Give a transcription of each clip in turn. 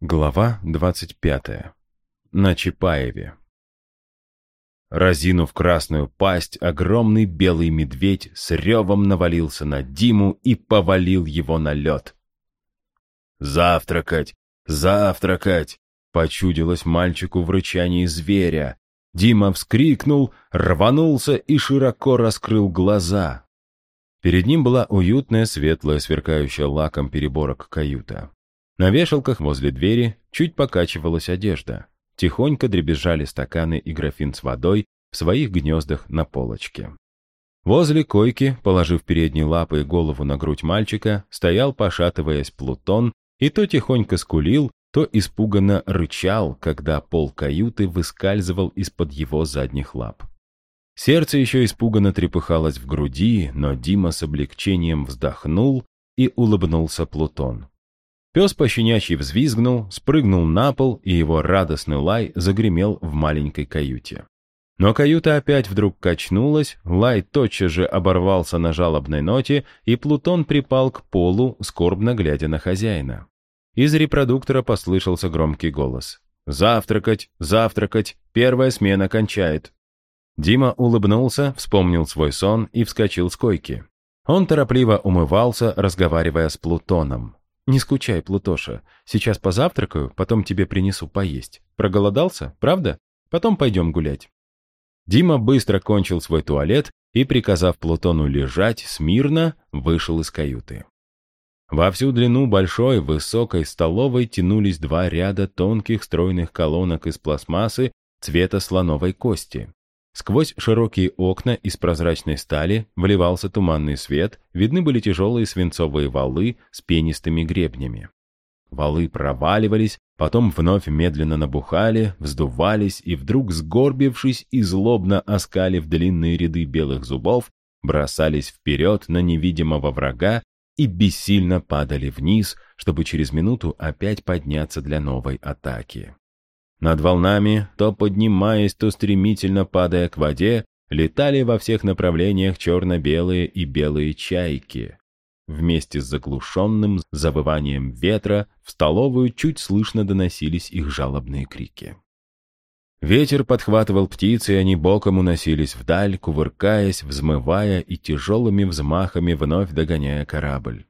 Глава 25. На Чапаеве. Разинув красную пасть, огромный белый медведь с ревом навалился на Диму и повалил его на лед. «Завтракать! Завтракать!» — почудилось мальчику в рычании зверя. Дима вскрикнул, рванулся и широко раскрыл глаза. Перед ним была уютная, светлая, сверкающая лаком переборок каюта. На вешалках возле двери чуть покачивалась одежда. Тихонько дребезжали стаканы и графин с водой в своих гнездах на полочке. Возле койки, положив передние лапы и голову на грудь мальчика, стоял, пошатываясь, Плутон, и то тихонько скулил, то испуганно рычал, когда пол каюты выскальзывал из-под его задних лап. Сердце еще испуганно трепыхалось в груди, но Дима с облегчением вздохнул и улыбнулся Плутон. Пес пощенячьи взвизгнул, спрыгнул на пол, и его радостный лай загремел в маленькой каюте. Но каюта опять вдруг качнулась, лай тотчас же оборвался на жалобной ноте, и Плутон припал к полу, скорбно глядя на хозяина. Из репродуктора послышался громкий голос. «Завтракать! Завтракать! Первая смена кончает!» Дима улыбнулся, вспомнил свой сон и вскочил с койки. Он торопливо умывался, разговаривая с Плутоном. «Не скучай, Плутоша. Сейчас позавтракаю, потом тебе принесу поесть. Проголодался, правда? Потом пойдем гулять». Дима быстро кончил свой туалет и, приказав Плутону лежать смирно, вышел из каюты. Во всю длину большой, высокой столовой тянулись два ряда тонких стройных колонок из пластмассы цвета слоновой кости. Сквозь широкие окна из прозрачной стали вливался туманный свет, видны были тяжелые свинцовые валы с пенистыми гребнями. Валы проваливались, потом вновь медленно набухали, вздувались и вдруг, сгорбившись и злобно оскалив длинные ряды белых зубов, бросались вперед на невидимого врага и бессильно падали вниз, чтобы через минуту опять подняться для новой атаки. Над волнами, то поднимаясь, то стремительно падая к воде, летали во всех направлениях черно-белые и белые чайки. Вместе с заглушенным завыванием ветра в столовую чуть слышно доносились их жалобные крики. Ветер подхватывал птицы, и они боком уносились вдаль, кувыркаясь, взмывая и тяжелыми взмахами вновь догоняя корабль.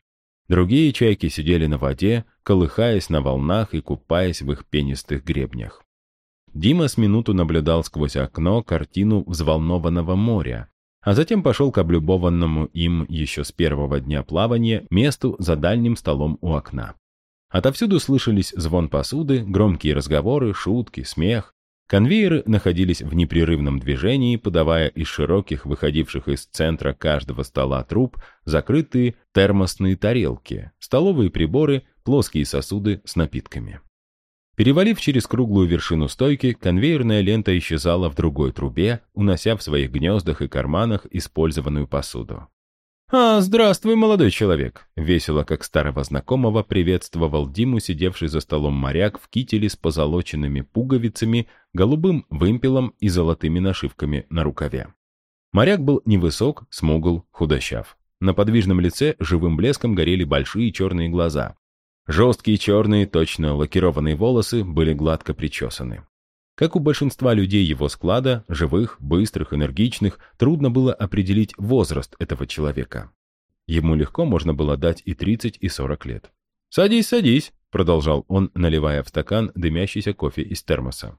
Другие чайки сидели на воде, колыхаясь на волнах и купаясь в их пенистых гребнях. Дима с минуту наблюдал сквозь окно картину взволнованного моря, а затем пошел к облюбованному им еще с первого дня плавания месту за дальним столом у окна. Отовсюду слышались звон посуды, громкие разговоры, шутки, смех. Конвейеры находились в непрерывном движении, подавая из широких, выходивших из центра каждого стола труб, закрытые термосные тарелки, столовые приборы, плоские сосуды с напитками. Перевалив через круглую вершину стойки, конвейерная лента исчезала в другой трубе, унося в своих гнездах и карманах использованную посуду. «А, здравствуй, молодой человек!» Весело, как старого знакомого, приветствовал Диму, сидевший за столом моряк в кителе с позолоченными пуговицами, голубым вымпелом и золотыми нашивками на рукаве. Моряк был невысок, смугл, худощав. На подвижном лице живым блеском горели большие черные глаза. Жесткие черные, точно лакированные волосы были гладко причесаны. Как у большинства людей его склада, живых, быстрых, энергичных, трудно было определить возраст этого человека. Ему легко можно было дать и 30, и 40 лет. «Садись, садись», — продолжал он, наливая в стакан дымящийся кофе из термоса.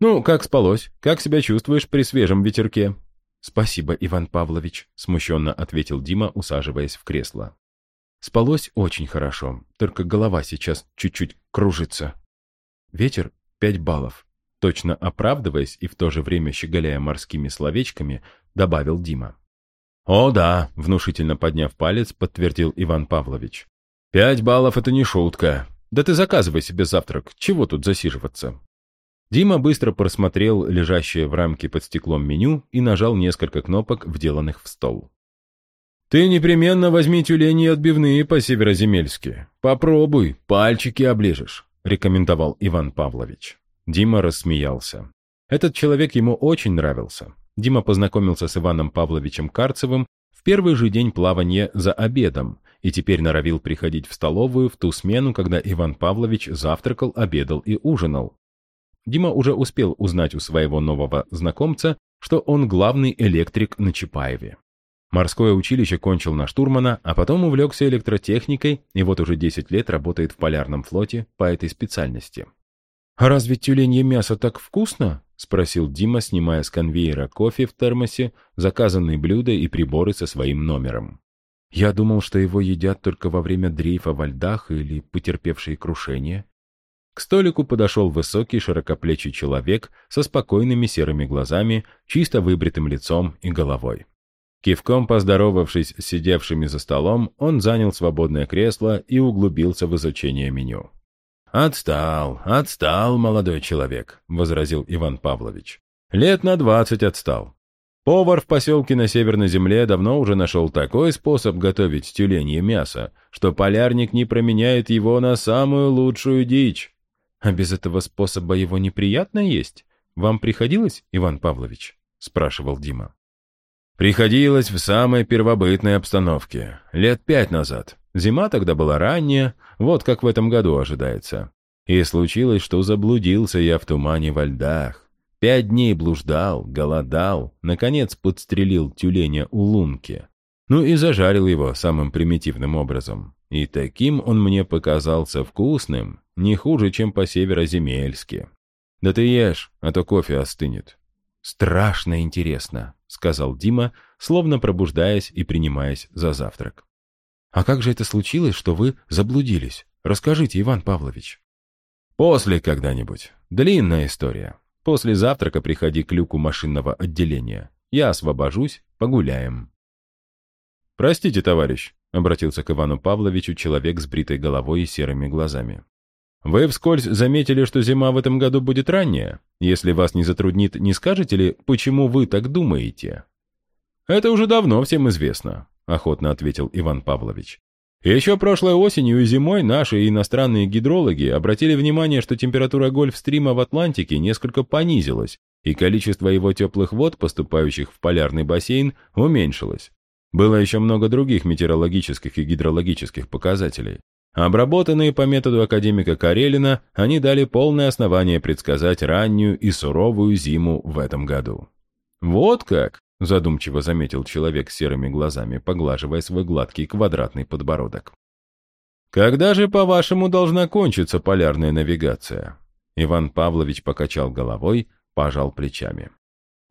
«Ну, как спалось? Как себя чувствуешь при свежем ветерке?» «Спасибо, Иван Павлович», — смущенно ответил Дима, усаживаясь в кресло. «Спалось очень хорошо, только голова сейчас чуть-чуть кружится». Ветер — пять баллов, точно оправдываясь и в то же время щеголяя морскими словечками, добавил Дима. «О да», — внушительно подняв палец, подтвердил Иван Павлович. «Пять баллов — это не шутка. Да ты заказывай себе завтрак, чего тут засиживаться?» Дима быстро просмотрел лежащее в рамке под стеклом меню и нажал несколько кнопок, вделанных в стол. «Ты непременно возьми тюлени отбивные по-североземельски. Попробуй, пальчики оближешь», — рекомендовал Иван Павлович. Дима рассмеялся. Этот человек ему очень нравился. Дима познакомился с Иваном Павловичем Карцевым в первый же день плавания за обедом и теперь норовил приходить в столовую в ту смену, когда Иван Павлович завтракал, обедал и ужинал. Дима уже успел узнать у своего нового знакомца, что он главный электрик на Чапаеве. Морское училище кончил на штурмана, а потом увлекся электротехникой и вот уже 10 лет работает в полярном флоте по этой специальности. «А разве тюленье мясо так вкусно?» — спросил Дима, снимая с конвейера кофе в термосе, заказанные блюда и приборы со своим номером. «Я думал, что его едят только во время дрейфа во льдах или потерпевшие крушение». К столику подошел высокий широкоплечий человек со спокойными серыми глазами, чисто выбритым лицом и головой. Кивком поздоровавшись с сидевшими за столом, он занял свободное кресло и углубился в изучение меню. «Отстал, отстал, молодой человек», — возразил Иван Павлович. «Лет на двадцать отстал. Повар в поселке на Северной Земле давно уже нашел такой способ готовить тюленье мясо, что полярник не променяет его на самую лучшую дичь. А без этого способа его неприятно есть? Вам приходилось, Иван Павлович?» — спрашивал Дима. Приходилось в самой первобытной обстановке. Лет пять назад. Зима тогда была ранняя, вот как в этом году ожидается. И случилось, что заблудился я в тумане во льдах. Пять дней блуждал, голодал, наконец подстрелил тюленя у лунки. Ну и зажарил его самым примитивным образом. И таким он мне показался вкусным, не хуже, чем по-североземельски. Да ты ешь, а то кофе остынет. Страшно интересно сказал Дима, словно пробуждаясь и принимаясь за завтрак. «А как же это случилось, что вы заблудились? Расскажите, Иван Павлович». «После когда-нибудь. Длинная история. После завтрака приходи к люку машинного отделения. Я освобожусь, погуляем». «Простите, товарищ», — обратился к Ивану Павловичу человек с бритой головой и серыми глазами. Вы вскользь заметили, что зима в этом году будет ранняя? Если вас не затруднит, не скажете ли, почему вы так думаете?» «Это уже давно всем известно», — охотно ответил Иван Павлович. «Еще прошлой осенью и зимой наши иностранные гидрологи обратили внимание, что температура гольфстрима в Атлантике несколько понизилась, и количество его теплых вод, поступающих в полярный бассейн, уменьшилось. Было еще много других метеорологических и гидрологических показателей. Обработанные по методу академика Карелина, они дали полное основание предсказать раннюю и суровую зиму в этом году. «Вот как!» – задумчиво заметил человек с серыми глазами, поглаживая свой гладкий квадратный подбородок. «Когда же, по-вашему, должна кончиться полярная навигация?» Иван Павлович покачал головой, пожал плечами.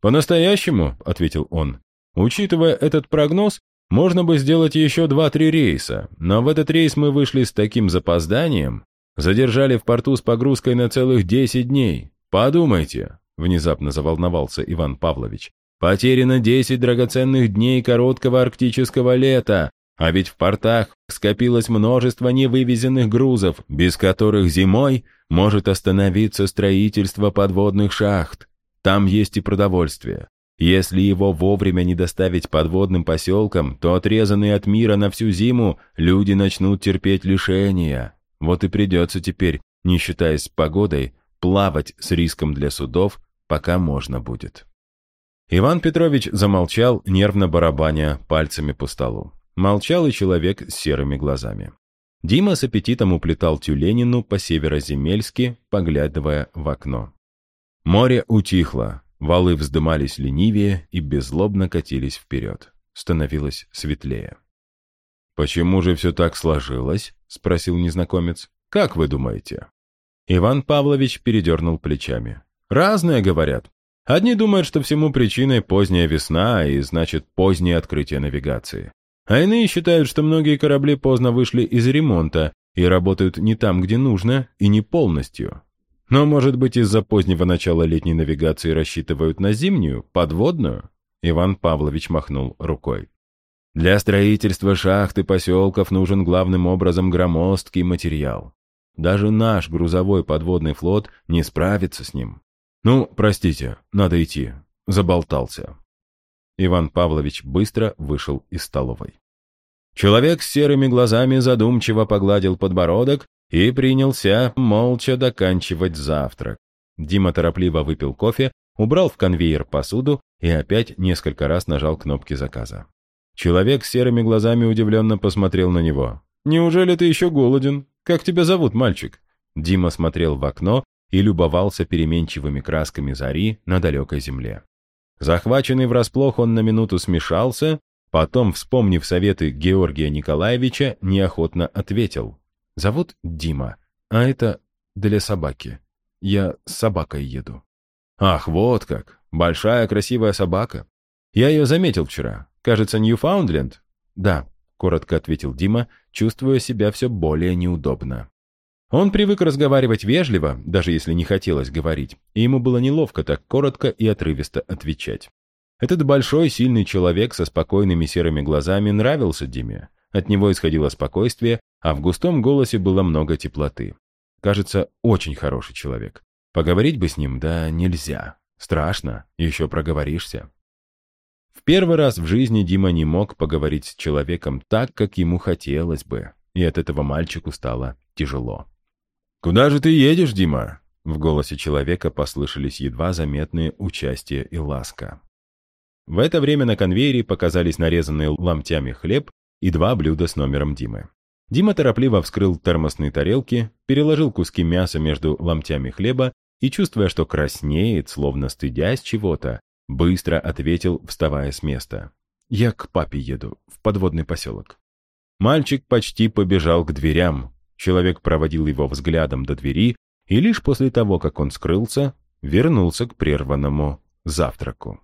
«По-настоящему», — ответил он, — «учитывая этот прогноз, можно бы сделать еще два-три рейса, но в этот рейс мы вышли с таким запозданием, задержали в порту с погрузкой на целых десять дней. Подумайте, внезапно заволновался Иван Павлович. Потеряно десять драгоценных дней короткого арктического лета, а ведь в портах скопилось множество невывезенных грузов, без которых зимой может остановиться строительство подводных шахт. Там есть и продовольствие, если его вовремя не доставить подводным поселкам, то отрезанные от мира на всю зиму люди начнут терпеть лишения. Вот и придется теперь, не считаясь с погодой, плавать с риском для судов, пока можно будет. Иван Петрович замолчал, нервно барабаня пальцами по столу. Молчал и человек с серыми глазами. Дима с аппетитом уплетал тюленину по-североземельски, поглядывая в окно. Море утихло, Валы вздымались ленивее и беззлобно катились вперед. Становилось светлее. «Почему же все так сложилось?» — спросил незнакомец. «Как вы думаете?» Иван Павлович передернул плечами. «Разное, говорят. Одни думают, что всему причиной поздняя весна и, значит, позднее открытие навигации. А иные считают, что многие корабли поздно вышли из ремонта и работают не там, где нужно, и не полностью. Но, может быть, из-за позднего начала летней навигации рассчитывают на зимнюю, подводную? Иван Павлович махнул рукой. Для строительства шахт и поселков нужен главным образом громоздкий материал. Даже наш грузовой подводный флот не справится с ним. Ну, простите, надо идти. Заболтался. Иван Павлович быстро вышел из столовой. Человек с серыми глазами задумчиво погладил подбородок и принялся молча доканчивать завтрак. Дима торопливо выпил кофе, убрал в конвейер посуду и опять несколько раз нажал кнопки заказа. Человек с серыми глазами удивленно посмотрел на него. «Неужели ты еще голоден? Как тебя зовут, мальчик?» Дима смотрел в окно и любовался переменчивыми красками зари на далекой земле. Захваченный врасплох, он на минуту смешался, потом, вспомнив советы Георгия Николаевича, неохотно ответил. «Зовут Дима, а это для собаки. Я с собакой еду». «Ах, вот как! Большая красивая собака. Я ее заметил вчера. Кажется, Ньюфаундленд?» «Да», — коротко ответил Дима, чувствуя себя все более неудобно. Он привык разговаривать вежливо, даже если не хотелось говорить, и ему было неловко так коротко и отрывисто отвечать. Этот большой, сильный человек со спокойными серыми глазами нравился Диме. От него исходило спокойствие, а в густом голосе было много теплоты. Кажется, очень хороший человек. Поговорить бы с ним, да нельзя. Страшно, еще проговоришься. В первый раз в жизни Дима не мог поговорить с человеком так, как ему хотелось бы, и от этого мальчику стало тяжело. «Куда же ты едешь, Дима?» В голосе человека послышались едва заметные участие и ласка. В это время на конвейере показались нарезанные ломтями хлеб и два блюда с номером Димы. Дима торопливо вскрыл термосные тарелки, переложил куски мяса между ломтями хлеба и, чувствуя, что краснеет, словно стыдясь чего-то, Быстро ответил, вставая с места. «Я к папе еду, в подводный поселок». Мальчик почти побежал к дверям. Человек проводил его взглядом до двери и лишь после того, как он скрылся, вернулся к прерванному завтраку.